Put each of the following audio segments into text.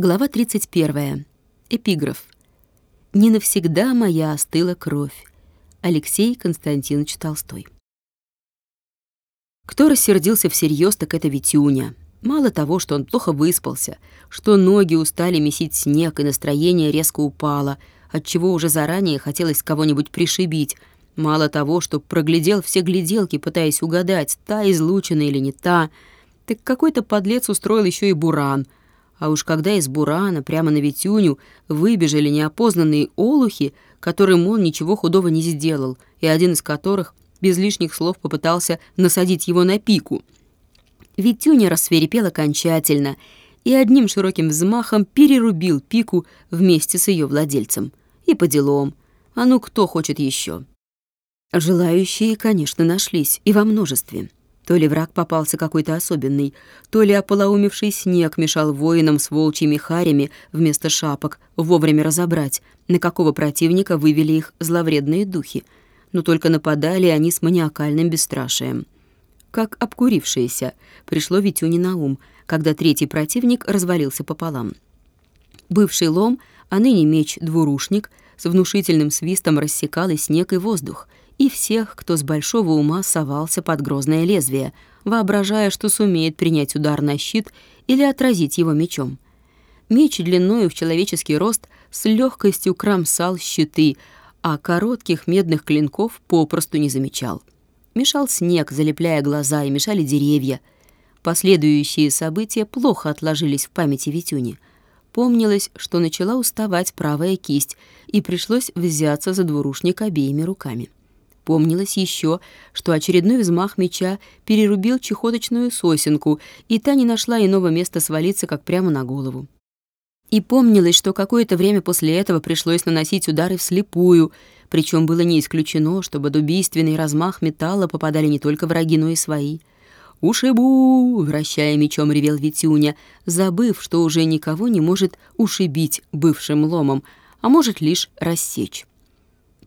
Глава 31. Эпиграф. «Не навсегда моя остыла кровь». Алексей Константинович Толстой. Кто рассердился всерьез, так это Витюня. Мало того, что он плохо выспался, что ноги устали месить снег и настроение резко упало, отчего уже заранее хотелось кого-нибудь пришибить, мало того, что проглядел все гляделки, пытаясь угадать, та излучена или не та, так какой-то подлец устроил еще и буран — а уж когда из бурана прямо на Витюню выбежали неопознанные олухи, которым он ничего худого не сделал, и один из которых без лишних слов попытался насадить его на пику. Витюня рассверепел окончательно и одним широким взмахом перерубил пику вместе с ее владельцем. И по делам. А ну кто хочет еще? Желающие, конечно, нашлись, и во множестве. То ли враг попался какой-то особенный, то ли ополоумевший снег мешал воинам с волчьими харями вместо шапок вовремя разобрать, на какого противника вывели их зловредные духи. Но только нападали они с маниакальным бесстрашием. Как обкурившиеся, пришло Витюне на ум, когда третий противник развалился пополам. Бывший лом, а ныне меч-двурушник, с внушительным свистом рассекал и снег, и воздух — и всех, кто с большого ума совался под грозное лезвие, воображая, что сумеет принять удар на щит или отразить его мечом. Меч длиною в человеческий рост с легкостью кромсал щиты, а коротких медных клинков попросту не замечал. Мешал снег, залепляя глаза, и мешали деревья. Последующие события плохо отложились в памяти Витюни. Помнилось, что начала уставать правая кисть, и пришлось взяться за двурушник обеими руками. Помнилось еще, что очередной взмах меча перерубил чехоточную сосенку, и та не нашла иного места свалиться, как прямо на голову. И помнилось, что какое-то время после этого пришлось наносить удары вслепую, причем было не исключено, что под убийственный размах металла попадали не только враги, но и свои. «Ушибу!» — вращая мечом ревел Витюня, забыв, что уже никого не может ушибить бывшим ломом, а может лишь рассечь.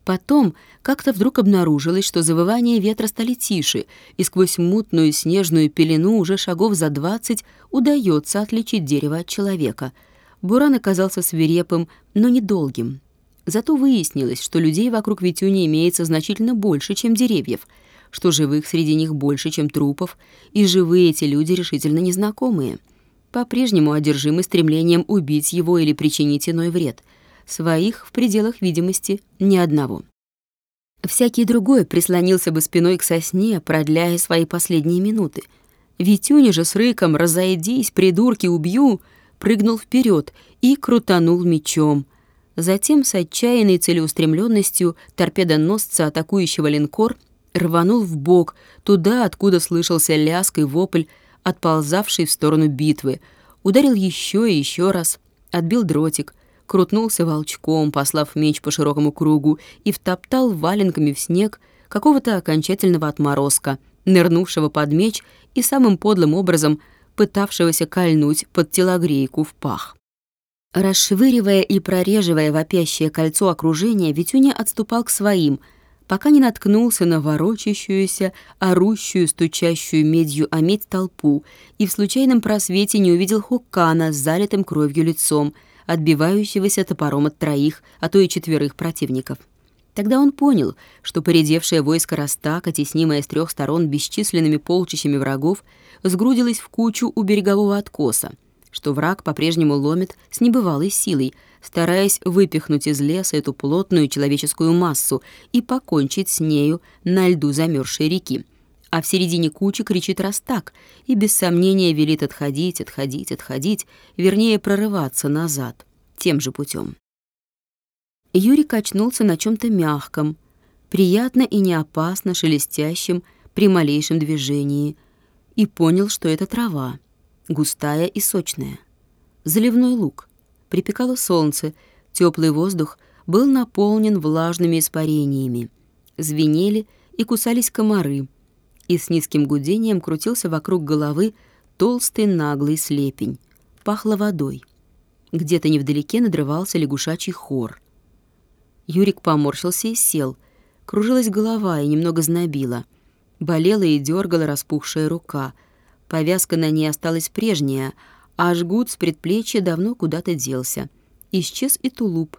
Потом как-то вдруг обнаружилось, что завывания ветра стали тише, и сквозь мутную снежную пелену уже шагов за двадцать удается отличить дерево от человека. Буран оказался свирепым, но недолгим. Зато выяснилось, что людей вокруг Витюни имеется значительно больше, чем деревьев, что живых среди них больше, чем трупов, и живые эти люди решительно незнакомые. По-прежнему одержимы стремлением убить его или причинить иной вред — своих в пределах видимости ни одного. Всякий другой прислонился бы спиной к сосне, продляя свои последние минуты. Витюня же с рыком «Разойдись, придурки, убью!» прыгнул вперед и крутанул мечом. Затем с отчаянной целеустремленностью торпедоносца атакующего линкор рванул в бок туда, откуда слышался лязг и вопль, отползавший в сторону битвы. Ударил еще и еще раз, отбил дротик — крутнулся волчком, послав меч по широкому кругу, и втоптал валенками в снег какого-то окончательного отморозка, нырнувшего под меч и самым подлым образом пытавшегося кольнуть под телогрейку в пах. Расшвыривая и прореживая вопящее кольцо окружения, Витюня отступал к своим, пока не наткнулся на ворочащуюся, орущую, стучащую медью о медь толпу и в случайном просвете не увидел Хукана с залитым кровью лицом — отбивающегося топором от троих, а то и четверых противников. Тогда он понял, что поредевшее войско Ростака, теснимое с трех сторон бесчисленными полчищами врагов, сгрудилось в кучу у берегового откоса, что враг по-прежнему ломит с небывалой силой, стараясь выпихнуть из леса эту плотную человеческую массу и покончить с нею на льду замерзшей реки а в середине кучи кричит Растак и без сомнения велит отходить, отходить, отходить, вернее, прорываться назад, тем же путем. Юрий качнулся на чем то мягком, приятно и не опасно шелестящим при малейшем движении, и понял, что это трава, густая и сочная. Заливной луг. Припекало солнце, теплый воздух был наполнен влажными испарениями. Звенели и кусались комары — и с низким гудением крутился вокруг головы толстый наглый слепень. Пахло водой. Где-то невдалеке надрывался лягушачий хор. Юрик поморщился и сел. Кружилась голова и немного знобила. Болела и дергала распухшая рука. Повязка на ней осталась прежняя, а жгут с предплечья давно куда-то делся. Исчез и тулуп.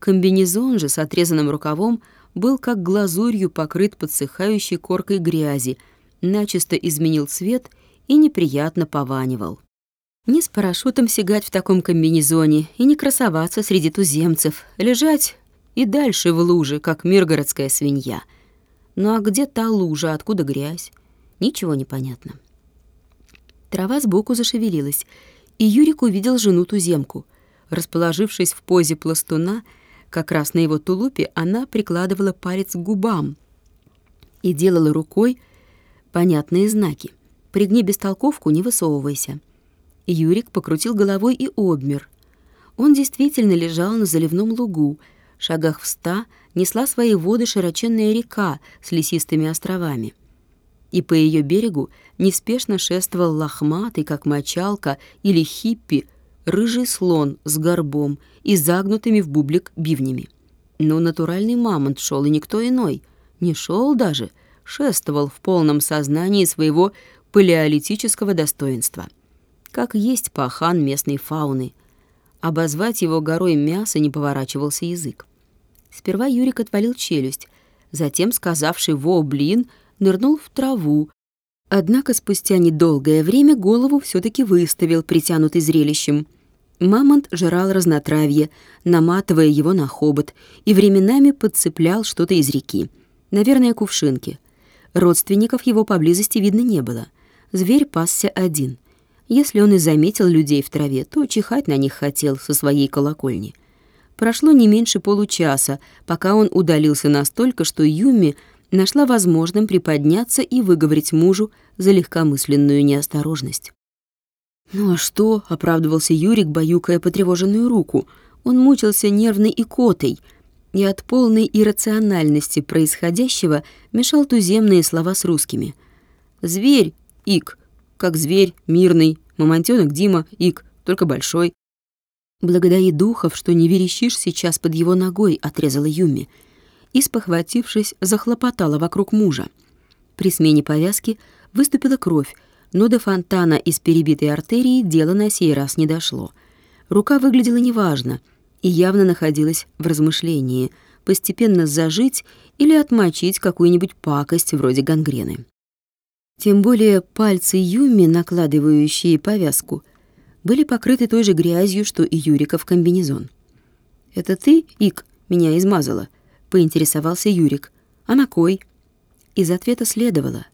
Комбинезон же с отрезанным рукавом был как глазурью покрыт подсыхающей коркой грязи, начисто изменил цвет и неприятно пованивал. Не с парашютом сигать в таком комбинезоне и не красоваться среди туземцев, лежать и дальше в луже, как миргородская свинья. Ну а где та лужа, откуда грязь? Ничего не понятно. Трава сбоку зашевелилась, и Юрик увидел жену-туземку. Расположившись в позе пластуна, как раз на его тулупе, она прикладывала палец к губам и делала рукой понятные знаки. «Пригни бестолковку, не высовывайся». Юрик покрутил головой и обмер. Он действительно лежал на заливном лугу. В шагах в ста несла свои воды широченная река с лесистыми островами и по ее берегу неспешно шествовал лохматый, как мочалка или хиппи, рыжий слон с горбом и загнутыми в бублик бивнями. Но натуральный мамонт шел и никто иной. Не шел даже, шествовал в полном сознании своего палеолитического достоинства. Как есть пахан местной фауны. Обозвать его горой мяса не поворачивался язык. Сперва Юрик отвалил челюсть, затем, сказавший «во, блин», нырнул в траву. Однако спустя недолгое время голову все таки выставил, притянутый зрелищем. Мамонт жрал разнотравье, наматывая его на хобот, и временами подцеплял что-то из реки. Наверное, кувшинки. Родственников его поблизости видно не было. Зверь пасся один. Если он и заметил людей в траве, то чихать на них хотел со своей колокольни. Прошло не меньше получаса, пока он удалился настолько, что Юми нашла возможным приподняться и выговорить мужу за легкомысленную неосторожность. «Ну а что?» — оправдывался Юрик, баюкая потревоженную руку. Он мучился нервной икотой, и от полной иррациональности происходящего мешал туземные слова с русскими. «Зверь, ик, как зверь, мирный, мамонтёнок Дима, ик, только большой». «Благодари духов, что не верещишь сейчас под его ногой», — отрезала Юми и, спохватившись, захлопотала вокруг мужа. При смене повязки выступила кровь, но до фонтана из перебитой артерии дело на сей раз не дошло. Рука выглядела неважно и явно находилась в размышлении постепенно зажить или отмочить какую-нибудь пакость вроде гангрены. Тем более пальцы Юми, накладывающие повязку, были покрыты той же грязью, что и Юрика в комбинезон. «Это ты, Ик, меня измазала?» поинтересовался Юрик. «А на кой?» Из ответа следовало,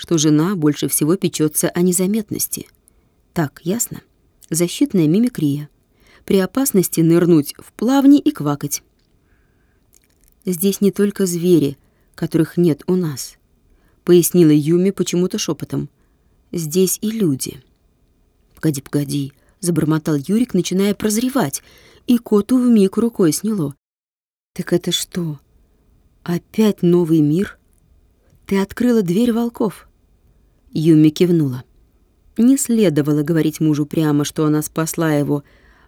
что жена больше всего печется о незаметности. Так, ясно? Защитная мимикрия. При опасности нырнуть в плавни и квакать. «Здесь не только звери, которых нет у нас», — пояснила Юми почему-то шепотом. «Здесь и люди». «Погоди, погоди», — забормотал Юрик, начиная прозревать, и коту вмиг рукой сняло. «Так это что?» «Опять новый мир? Ты открыла дверь волков?» Юми кивнула. Не следовало говорить мужу прямо, что она спасла его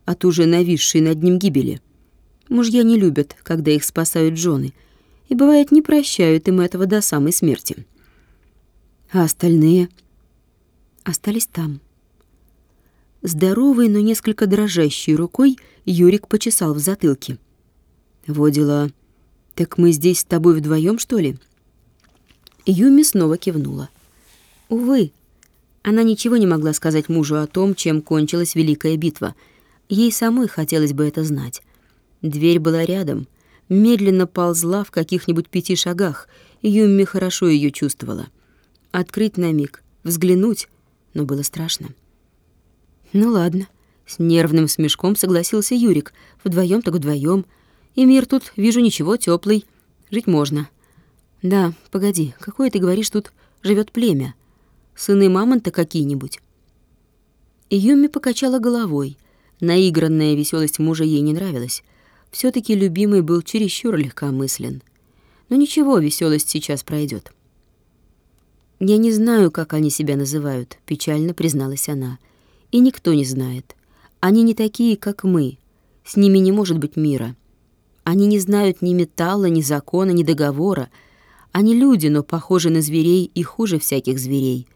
от уже нависшей над ним гибели. Мужья не любят, когда их спасают жены, и, бывает, не прощают им этого до самой смерти. А остальные остались там. Здоровый, но несколько дрожащей рукой Юрик почесал в затылке. Водила «Так мы здесь с тобой вдвоем, что ли?» Юми снова кивнула. Увы, она ничего не могла сказать мужу о том, чем кончилась великая битва. Ей самой хотелось бы это знать. Дверь была рядом, медленно ползла в каких-нибудь пяти шагах, и Юми хорошо ее чувствовала. Открыть на миг, взглянуть, но было страшно. «Ну ладно», — с нервным смешком согласился Юрик. «Вдвоем так вдвоем. И мир тут, вижу, ничего, теплый. Жить можно. Да, погоди, какое ты говоришь, тут живет племя? Сыны мамонта какие-нибудь? Юми покачала головой. Наигранная веселость мужа ей не нравилась. все таки любимый был чересчур легкомыслен. Но ничего, веселость сейчас пройдет. «Я не знаю, как они себя называют», — печально призналась она. «И никто не знает. Они не такие, как мы. С ними не может быть мира. Они не знают ни металла, ни закона, ни договора. Они люди, но похожи на зверей и хуже всяких зверей.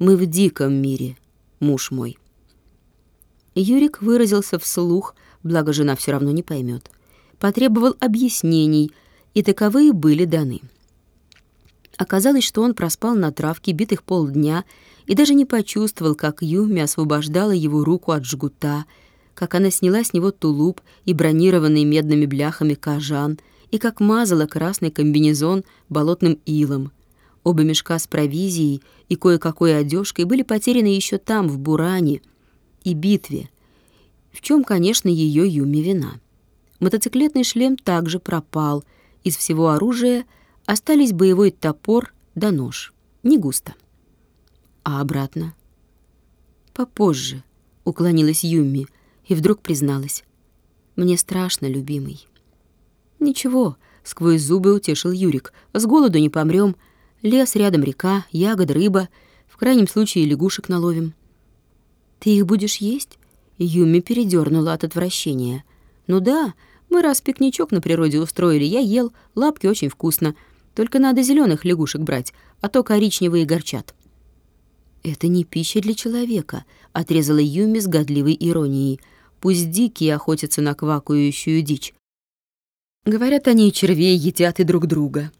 Мы в диком мире, муж мой. Юрик выразился вслух, благо жена все равно не поймет. Потребовал объяснений, и таковые были даны. Оказалось, что он проспал на травке битых полдня и даже не почувствовал, как Юми освобождала его руку от жгута, как она сняла с него тулуп и бронированный медными бляхами кожан, и как мазала красный комбинезон болотным илом. Оба мешка с провизией и кое-какой одежкой были потеряны еще там, в Буране и битве, в чем, конечно, ее Юми вина. Мотоциклетный шлем также пропал. Из всего оружия остались боевой топор да нож. Не густо. А обратно? Попозже, уклонилась Юми и вдруг призналась. Мне страшно, любимый. Ничего, сквозь зубы утешил Юрик. С голоду не помрем. Лес рядом река, ягод, рыба. В крайнем случае лягушек наловим. Ты их будешь есть? Юми передернула от отвращения. Ну да, мы раз пикничок на природе устроили, я ел, лапки очень вкусно. Только надо зеленых лягушек брать, а то коричневые горчат. Это не пища для человека, отрезала Юми с годливой иронией. Пусть дикие охотятся на квакающую дичь. Говорят, они и червей едят и друг друга.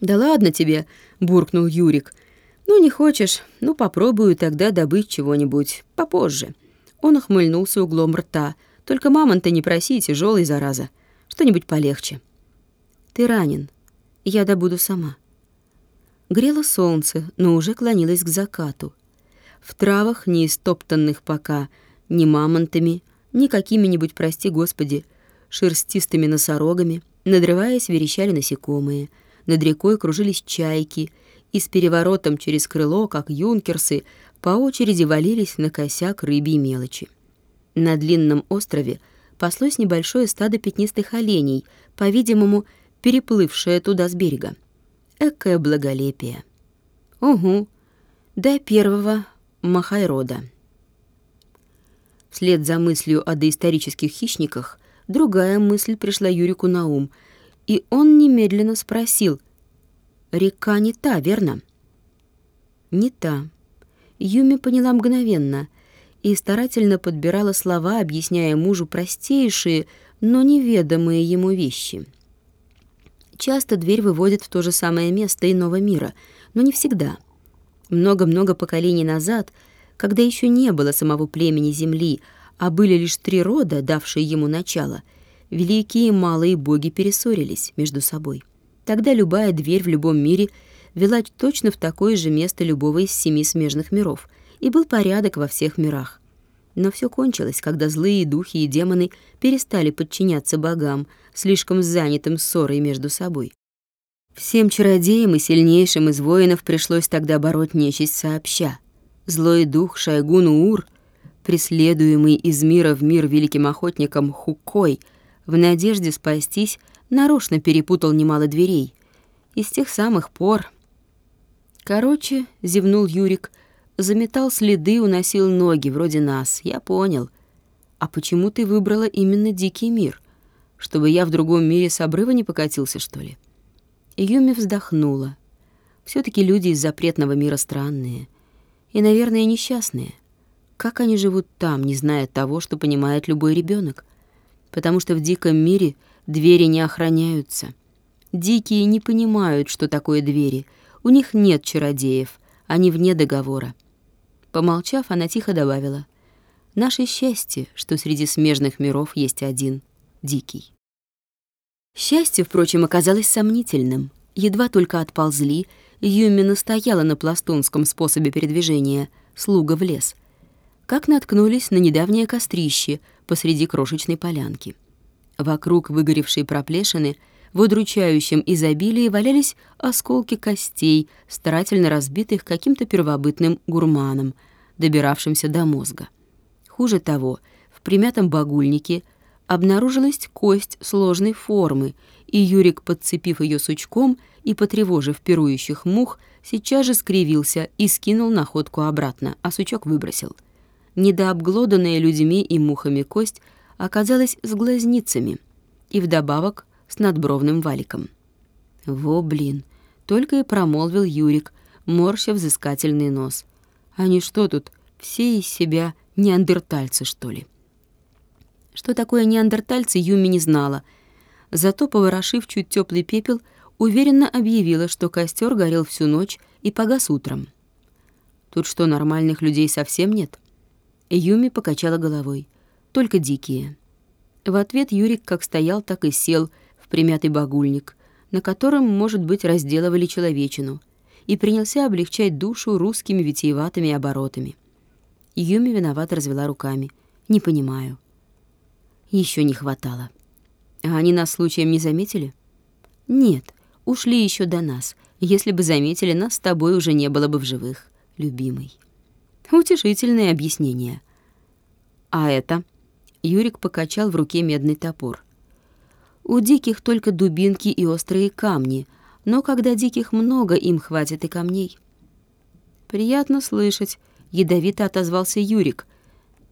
Да ладно тебе, буркнул Юрик. Ну не хочешь, ну попробую тогда добыть чего-нибудь попозже. Он охмыльнулся углом рта. Только мамонта не проси, тяжелый зараза. Что-нибудь полегче. Ты ранен. Я добуду сама. Грело солнце, но уже клонилось к закату. В травах, не истоптанных пока, ни мамонтами, ни какими-нибудь, прости господи, шерстистыми носорогами, надрываясь, верещали насекомые. Над рекой кружились чайки, и с переворотом через крыло, как юнкерсы, по очереди валились на косяк рыбьи мелочи. На длинном острове паслось небольшое стадо пятнистых оленей, по-видимому, переплывшее туда с берега. Экое благолепие. Угу, до первого Махайрода. Вслед за мыслью о доисторических хищниках другая мысль пришла Юрику на ум, и он немедленно спросил, «Река не та, верно?» «Не та». Юми поняла мгновенно и старательно подбирала слова, объясняя мужу простейшие, но неведомые ему вещи. Часто дверь выводит в то же самое место иного мира, но не всегда. Много-много поколений назад, когда еще не было самого племени Земли, а были лишь три рода, давшие ему начало, великие и малые боги перессорились между собой. Тогда любая дверь в любом мире вела точно в такое же место любого из семи смежных миров, и был порядок во всех мирах. Но все кончилось, когда злые духи и демоны перестали подчиняться богам, слишком занятым ссорой между собой. Всем чародеям и сильнейшим из воинов пришлось тогда бороть нечисть сообща. Злой дух Шайгун Уур — преследуемый из мира в мир великим охотником Хукой, в надежде спастись, нарочно перепутал немало дверей. И с тех самых пор... Короче, зевнул Юрик, заметал следы, уносил ноги, вроде нас. Я понял. А почему ты выбрала именно дикий мир? Чтобы я в другом мире с обрыва не покатился, что ли? Юми вздохнула. все таки люди из запретного мира странные. И, наверное, несчастные. Как они живут там, не зная того, что понимает любой ребенок? Потому что в диком мире двери не охраняются. Дикие не понимают, что такое двери. У них нет чародеев, они вне договора. Помолчав, она тихо добавила: "Наше счастье, что среди смежных миров есть один дикий". Счастье, впрочем, оказалось сомнительным. Едва только отползли, Юми настояла на пластунском способе передвижения слуга в лес — как наткнулись на недавнее кострище посреди крошечной полянки. Вокруг выгоревшей проплешины в удручающем изобилии валялись осколки костей, старательно разбитых каким-то первобытным гурманом, добиравшимся до мозга. Хуже того, в примятом багульнике обнаружилась кость сложной формы, и Юрик, подцепив ее сучком и потревожив пирующих мух, сейчас же скривился и скинул находку обратно, а сучок выбросил — недообглоданная людьми и мухами кость оказалась с глазницами и вдобавок с надбровным валиком. «Во, блин!» — только и промолвил Юрик, морща взыскательный нос. «Они что тут, Все из себя неандертальцы, что ли. Что такое неандертальцы, Юми не знала. Зато, поворошив чуть теплый пепел, уверенно объявила, что костер горел всю ночь и погас утром. Тут что, нормальных людей совсем нет? Юми покачала головой. Только дикие. В ответ Юрик как стоял, так и сел в примятый багульник, на котором, может быть, разделывали человечину, и принялся облегчать душу русскими витиеватыми оборотами. Юми виновато развела руками. «Не понимаю». Еще не хватало. А они нас случаем не заметили? Нет, ушли еще до нас. Если бы заметили, нас с тобой уже не было бы в живых, любимый. Утешительное объяснение. А это? Юрик покачал в руке медный топор. У диких только дубинки и острые камни, но когда диких много, им хватит и камней. Приятно слышать, ядовито отозвался Юрик.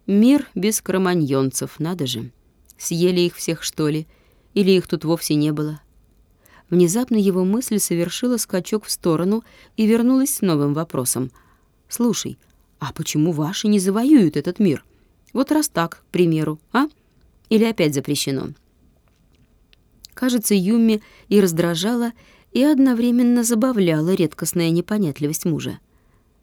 Мир без кроманьонцев, надо же. Съели их всех, что ли? Или их тут вовсе не было? Внезапно его мысль совершила скачок в сторону и вернулась с новым вопросом. «Слушай, а почему ваши не завоюют этот мир? Вот раз так, к примеру, а? Или опять запрещено?» Кажется, Юми и раздражала, и одновременно забавляла редкостная непонятливость мужа.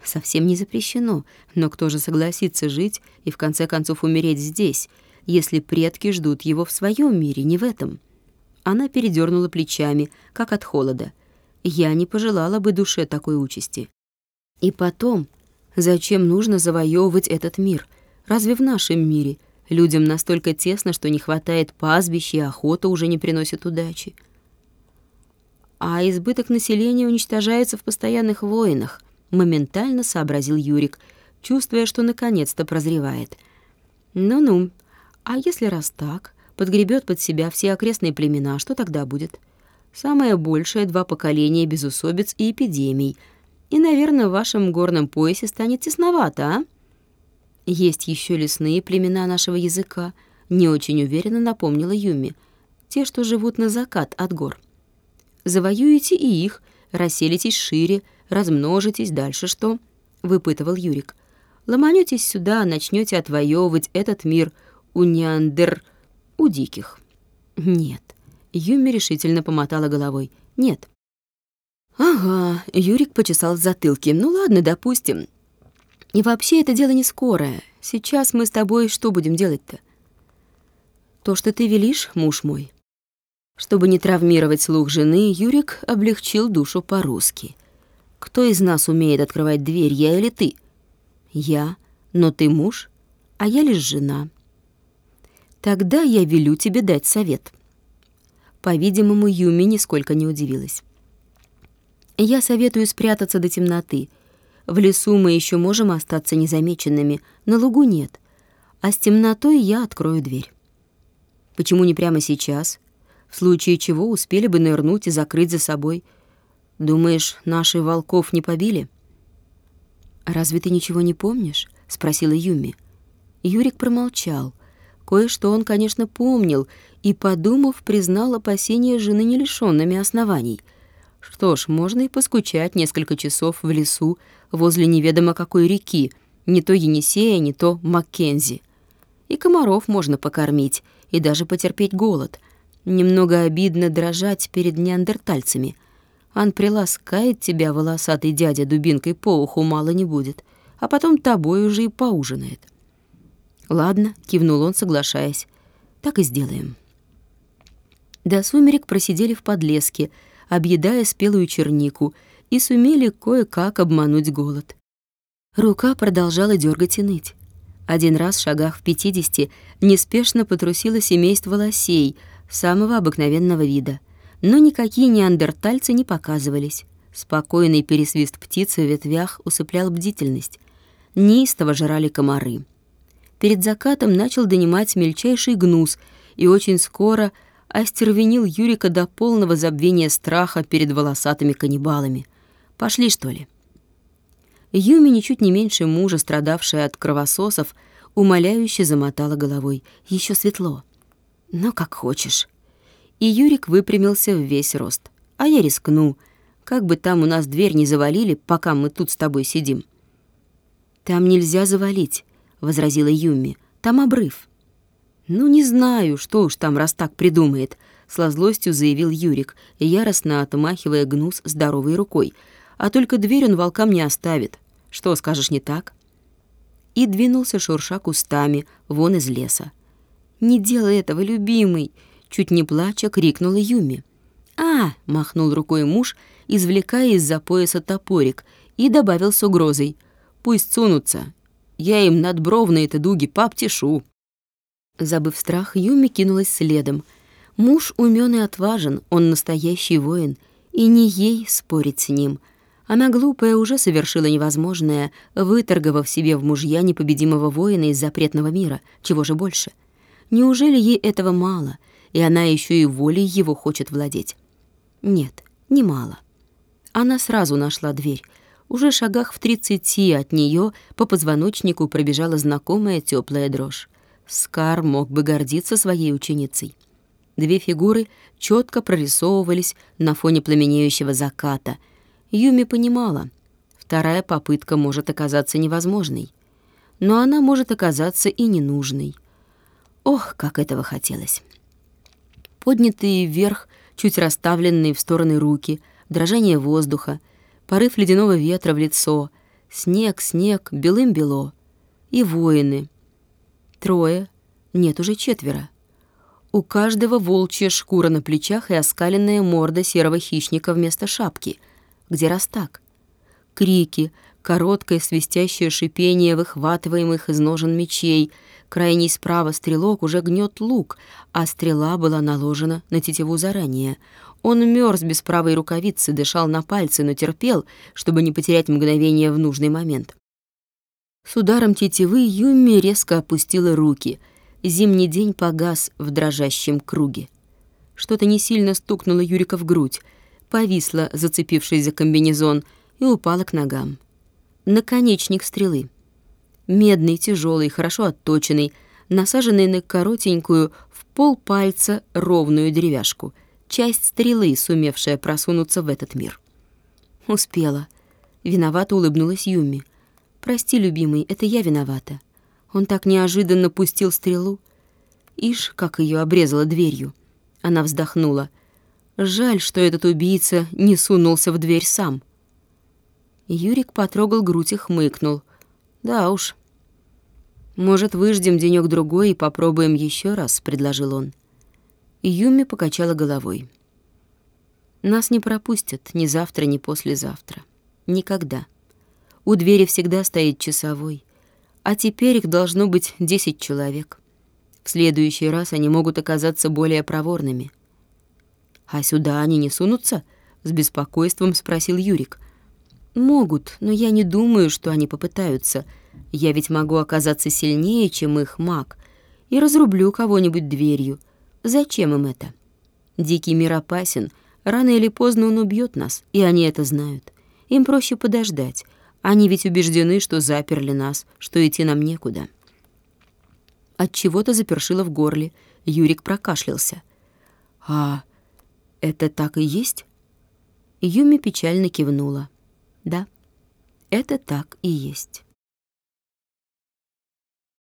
Совсем не запрещено, но кто же согласится жить и в конце концов умереть здесь, если предки ждут его в своем мире, не в этом. Она передернула плечами, как от холода. Я не пожелала бы душе такой участи. И потом, зачем нужно завоевывать этот мир? Разве в нашем мире людям настолько тесно, что не хватает пастбища, и охота уже не приносит удачи? А избыток населения уничтожается в постоянных войнах, моментально сообразил Юрик, чувствуя, что наконец-то прозревает. Ну-ну, а если раз так, подгребет под себя все окрестные племена, что тогда будет? Самое большее — два поколения безусобиц и эпидемий. И, наверное, в вашем горном поясе станет тесновато, а? Есть еще лесные племена нашего языка, не очень уверенно напомнила Юми. Те, что живут на закат от гор. Завоюете и их, расселитесь шире, размножитесь, дальше что? Выпытывал Юрик. Ломанетесь сюда, начнете отвоевывать этот мир — у неандер... у диких. Нет. Юми решительно помотала головой. Нет. Ага, Юрик почесал в затылке. Ну ладно, допустим. И вообще это дело не скорое. Сейчас мы с тобой что будем делать-то? То, что ты велишь, муж мой. Чтобы не травмировать слух жены, Юрик облегчил душу по-русски. Кто из нас умеет открывать дверь, я или ты? Я, но ты муж, а я лишь жена. Тогда я велю тебе дать совет. По-видимому, Юми нисколько не удивилась. Я советую спрятаться до темноты. В лесу мы еще можем остаться незамеченными, на лугу нет. А с темнотой я открою дверь. Почему не прямо сейчас? В случае чего успели бы нырнуть и закрыть за собой. Думаешь, наши волков не побили? Разве ты ничего не помнишь? спросила Юми. Юрик промолчал. Кое-что он, конечно, помнил и, подумав, признал опасения жены не лишёнными оснований. Что ж, можно и поскучать несколько часов в лесу возле неведомо какой реки, не то Енисея, не то Маккензи. И комаров можно покормить, и даже потерпеть голод. Немного обидно дрожать перед неандертальцами. Ан приласкает тебя, волосатый дядя, дубинкой по уху мало не будет, а потом тобой уже и поужинает. «Ладно», — кивнул он, соглашаясь. «Так и сделаем». До сумерек просидели в подлеске, объедая спелую чернику, и сумели кое-как обмануть голод. Рука продолжала дергать и ныть. Один раз в шагах в пятидесяти неспешно потрусило семейство лосей самого обыкновенного вида, но никакие неандертальцы не показывались. Спокойный пересвист птицы в ветвях усыплял бдительность. Неистово жрали комары перед закатом начал донимать мельчайший гнус и очень скоро остервенил Юрика до полного забвения страха перед волосатыми каннибалами. «Пошли, что ли?» Юми, ничуть не меньше мужа, страдавшая от кровососов, умоляюще замотала головой. Еще светло. Но как хочешь». И Юрик выпрямился в весь рост. «А я рискну. Как бы там у нас дверь не завалили, пока мы тут с тобой сидим». «Там нельзя завалить», — возразила Юми. «Там обрыв». «Ну, не знаю, что уж там, раз так придумает», — с злостью заявил Юрик, яростно отмахивая гнус здоровой рукой. «А только дверь он волкам не оставит. Что, скажешь, не так?» И двинулся, шурша кустами, вон из леса. «Не делай этого, любимый!» — чуть не плача крикнула Юми. «А!» — махнул рукой муж, извлекая из-за пояса топорик, и добавил с угрозой. «Пусть сунутся. Я им надбровные-то дуги пообтешу». Забыв страх, Юми кинулась следом. Муж умён и отважен, он настоящий воин, и не ей спорить с ним. Она глупая уже совершила невозможное, выторговав себе в мужья непобедимого воина из запретного мира. Чего же больше? Неужели ей этого мало, и она еще и волей его хочет владеть? Нет, не мало. Она сразу нашла дверь. Уже шагах в тридцати от нее по позвоночнику пробежала знакомая теплая дрожь. Скар мог бы гордиться своей ученицей. Две фигуры четко прорисовывались на фоне пламенеющего заката. Юми понимала, вторая попытка может оказаться невозможной. Но она может оказаться и ненужной. Ох, как этого хотелось. Поднятые вверх, чуть расставленные в стороны руки, дрожание воздуха, порыв ледяного ветра в лицо, снег, снег, белым-бело. И воины — Трое. Нет, уже четверо. У каждого волчья шкура на плечах и оскаленная морда серого хищника вместо шапки. Где Растак? Крики, короткое свистящее шипение выхватываемых из ножен мечей. Крайний справа стрелок уже гнет лук, а стрела была наложена на тетиву заранее. Он мерз без правой рукавицы, дышал на пальцы, но терпел, чтобы не потерять мгновение в нужный момент. С ударом тетивы Юми резко опустила руки. Зимний день погас в дрожащем круге. Что-то не сильно стукнуло Юрика в грудь, повисла, зацепившись за комбинезон, и упала к ногам. Наконечник стрелы. Медный, тяжелый, хорошо отточенный, насаженный на коротенькую, в пол пальца ровную деревяшку. Часть стрелы, сумевшая просунуться в этот мир. Успела. Виновато улыбнулась Юми. Прости, любимый, это я виновата. Он так неожиданно пустил стрелу. Ишь, как ее обрезала дверью. Она вздохнула. Жаль, что этот убийца не сунулся в дверь сам. Юрик потрогал грудь и хмыкнул. Да уж. Может, выждем денёк другой и попробуем еще раз, предложил он. Юми покачала головой. Нас не пропустят ни завтра, ни послезавтра. Никогда. У двери всегда стоит часовой, а теперь их должно быть десять человек. В следующий раз они могут оказаться более проворными. «А сюда они не сунутся?» — с беспокойством спросил Юрик. «Могут, но я не думаю, что они попытаются. Я ведь могу оказаться сильнее, чем их маг, и разрублю кого-нибудь дверью. Зачем им это? Дикий мир опасен, рано или поздно он убьет нас, и они это знают. Им проще подождать, они ведь убеждены, что заперли нас, что идти нам некуда. От чего-то запершило в горле. Юрик прокашлялся. А это так и есть? Юми печально кивнула. Да, это так и есть.